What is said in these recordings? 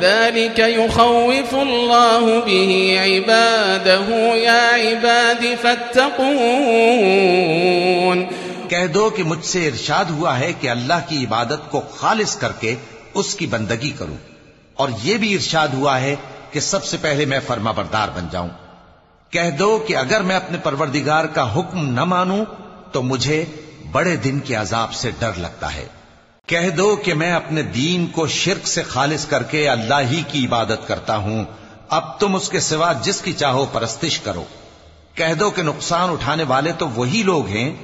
ذلك يخوف الله به عباده. يا عباد فاتقون. کہہ دو کہ مجھ سے ارشاد ہوا ہے کہ اللہ کی عبادت کو خالص کر کے اس کی بندگی کروں اور یہ بھی ارشاد ہوا ہے کہ سب سے پہلے میں فرما بردار بن جاؤں۔ کہہ دو کہ اگر میں اپنے پروردگار کا حکم نہ مانوں تو مجھے بڑے دن کے عذاب سے ڈر لگتا ہے۔ کہہ دو کہ میں اپنے دین کو شرک سے خالص کر کے اللہ ہی کی عبادت کرتا ہوں۔ اب تم اس کے سوا جس کی چاہو پرستش کرو۔ کہہ دو کہ نقصان اٹھانے والے تو وہی لوگ ہیں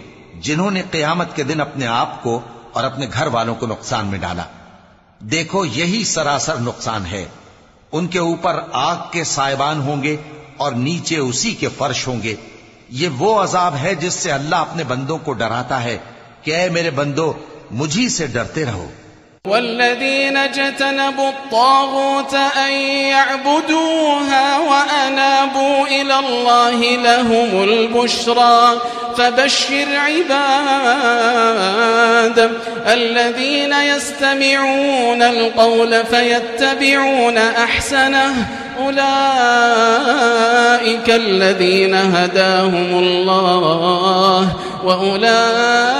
جنہوں نے قیامت کے دن اپنے آپ کو اور اپنے گھر والوں کو نقصان میں ڈالا۔ دیکھو، یہی سراسر نقصان ہے۔ ان کے اوپر آگ کے سائبان ہوں گے اور نیچے اسی کے فرش ہوں گے۔ یہ وہ عذاب ہے جس سے اللہ اپنے بندوں کو ڈراتا ہے کہ اے میرے بندو مجھی سے ڈرتے رہو۔ والذين اجتنبوا الطاغوت أن يعبدوها وأنابوا إلى الله لهم البشرى فبشر عباد الذين يستمعون القول فيتبعون أحسنه أولئك الذين هداهم الله وأولئك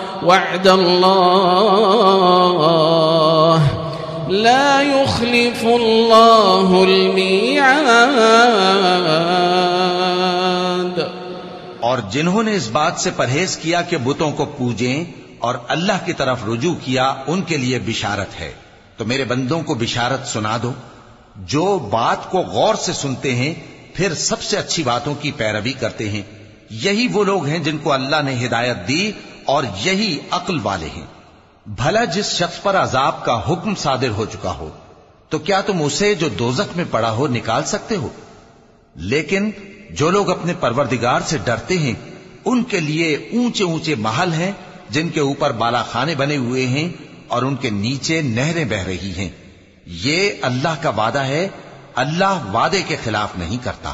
وعد الله لا يخلف الله الميعاد. اور جنہوں نے اس بات سے پرہیز کیا کہ بتوں کو پوجیں اور اللہ کی طرف رجوع کیا، ان کے لیے بشارت ہے۔ تو میرے بندوں کو بشارت سنا دو۔ جو بات کو غور سے سنتے ہیں، پھر سب سے اچھی باتوں کی پیروی کرتے ہیں۔ یہی وہ لوگ ہیں جن کو اللہ نے ہدایت دی اور یہی عقل والے ہیں۔ بھلا جس شخص پر عذاب کا حکم صادر ہو چکا ہو، تو کیا تم اسے جو دوزخ میں پڑا ہو نکال سکتے ہو؟ لیکن جو لوگ اپنے پروردگار سے ڈرتے ہیں، ان کے لیے اونچے اونچے محل ہیں جن کے اوپر بالا خانے بنے ہوئے ہیں اور ان کے نیچے نہریں بہ رہی ہیں۔ یہ اللہ کا وعدہ ہے، اللہ وعدے کے خلاف نہیں کرتا۔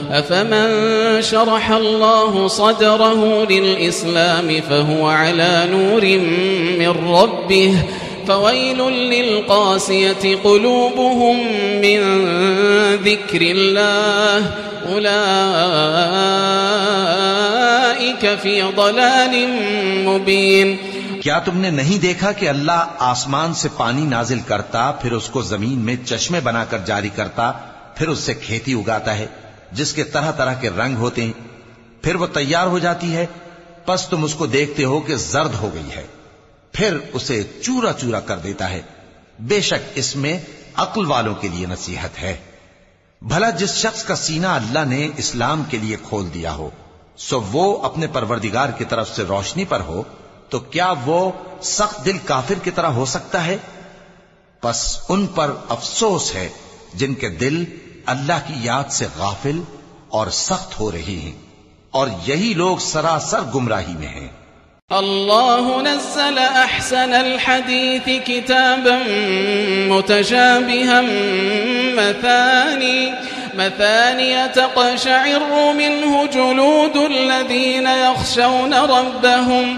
أفمن شرح الله صدره للإسلام فهو على نور من ربه فويل للقاسية قلوبهم من ذكر الله أولئك في ضلال مبين کیا تم نے نہیں دیکھا کہ اللہ آسمان سے پانی نازل کرتا، پھر اس کو زمین میں چشمے بنا کر جاری کرتا، پھر اس سے کھیتی اگاتا ہے؟ جس کے طرح طرح کے رنگ ہوتے ہیں، پھر وہ تیار ہو جاتی ہے۔ پس تم اس کو دیکھتے ہو کہ زرد ہو گئی ہے۔ پھر اسے چورا چورا کر دیتا ہے۔ بے شک اس میں عقل والوں کے لیے نصیحت ہے۔ بھلا جس شخص کا سینہ اللہ نے اسلام کے لیے کھول دیا ہو، سو وہ اپنے پروردگار کی طرف سے روشنی پر ہو، تو کیا وہ سخت دل کافر کی طرح ہو سکتا ہے؟ پس ان پر افسوس ہے جن کے دل اللہ کی یاد سے غافل اور سخت ہو رہی ہیں اور یہی لوگ سراسر گمراہی میں ہیں۔ الله نزل أحسن الحديث كتابا متشابها مثاني مثاني تقشعر منه جلود الذين يخشون ربهم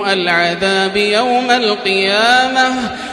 سوء العذاب يوم القيامة.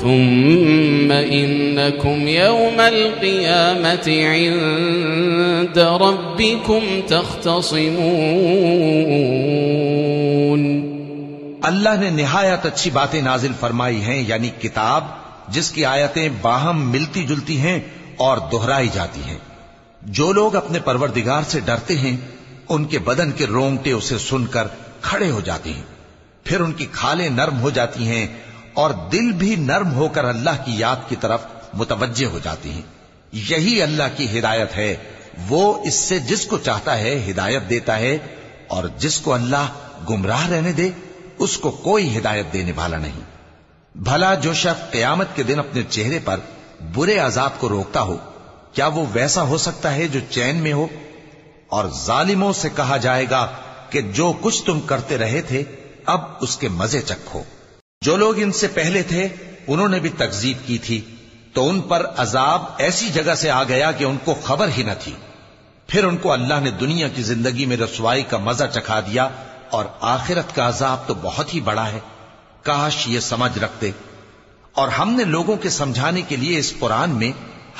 ثم إنكم يوم القيامة عند ربكم تختصمون اللہ نے نہایت اچھی باتیں نازل فرمائی ہیں یعنی کتاب، جس کی آیتیں باہم ملتی جلتی ہیں اور دہرائی جاتی ہیں۔ جو لوگ اپنے پروردگار سے ڈرتے ہیں، ان کے بدن کے رونگٹے اسے سن کر کھڑے ہو جاتے ہیں۔ پھر ان کی کھالیں نرم ہو جاتی ہیں اور دل بھی نرم ہو کر اللہ کی یاد کی طرف متوجہ ہو جاتی ہیں۔ یہی اللہ کی ہدایت ہے۔ وہ اس سے جس کو چاہتا ہے ہدایت دیتا ہے اور جس کو اللہ گمراہ رہنے دے، اس کو کوئی ہدایت دینے والا نہیں۔ بھلا جو شخص قیامت کے دن اپنے چہرے پر برے عذاب کو روکتا ہو، کیا وہ ویسا ہو سکتا ہے جو چین میں ہو؟ اور ظالموں سے کہا جائے گا کہ جو کچھ تم کرتے رہے تھے، اب اس کے مزے چکھو جو لوگ ان سے پہلے تھے، انہوں نے بھی تکزیب کی تھی۔ تو ان پر عذاب ایسی جگہ سے آ گیا کہ ان کو خبر ہی نہ تھی۔ پھر ان کو اللہ نے دنیا کی زندگی میں رسوائی کا مزہ چکھا دیا اور آخرت کا عذاب تو بہت ہی بڑا ہے۔ کاش یہ سمجھ رکھتے۔ اور ہم نے لوگوں کے سمجھانے کے لیے اس قرآن میں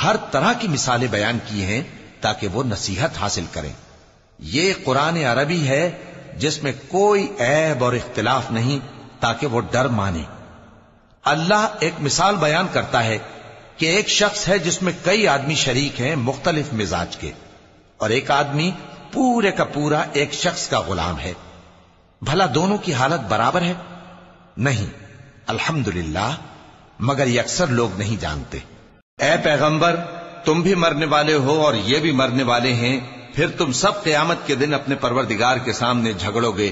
ہر طرح کی مثالیں بیان کی ہیں تاکہ وہ نصیحت حاصل کریں۔ یہ قرآن عربی ہے جس میں کوئی عیب اور اختلاف نہیں۔ تاکہ وہ ڈر مانے۔ اللہ ایک مثال بیان کرتا ہے کہ ایک شخص ہے جس میں کئی آدمی شریک ہیں مختلف مزاج کے، اور ایک آدمی پورے کا پورا ایک شخص کا غلام ہے۔ بھلا دونوں کی حالت برابر ہے؟ نہیں، الحمدللہ، مگر یہ اکثر لوگ نہیں جانتے۔ اے پیغمبر، تم بھی مرنے والے ہو اور یہ بھی مرنے والے ہیں، پھر تم سب قیامت کے دن اپنے پروردگار کے سامنے جھگڑو گے۔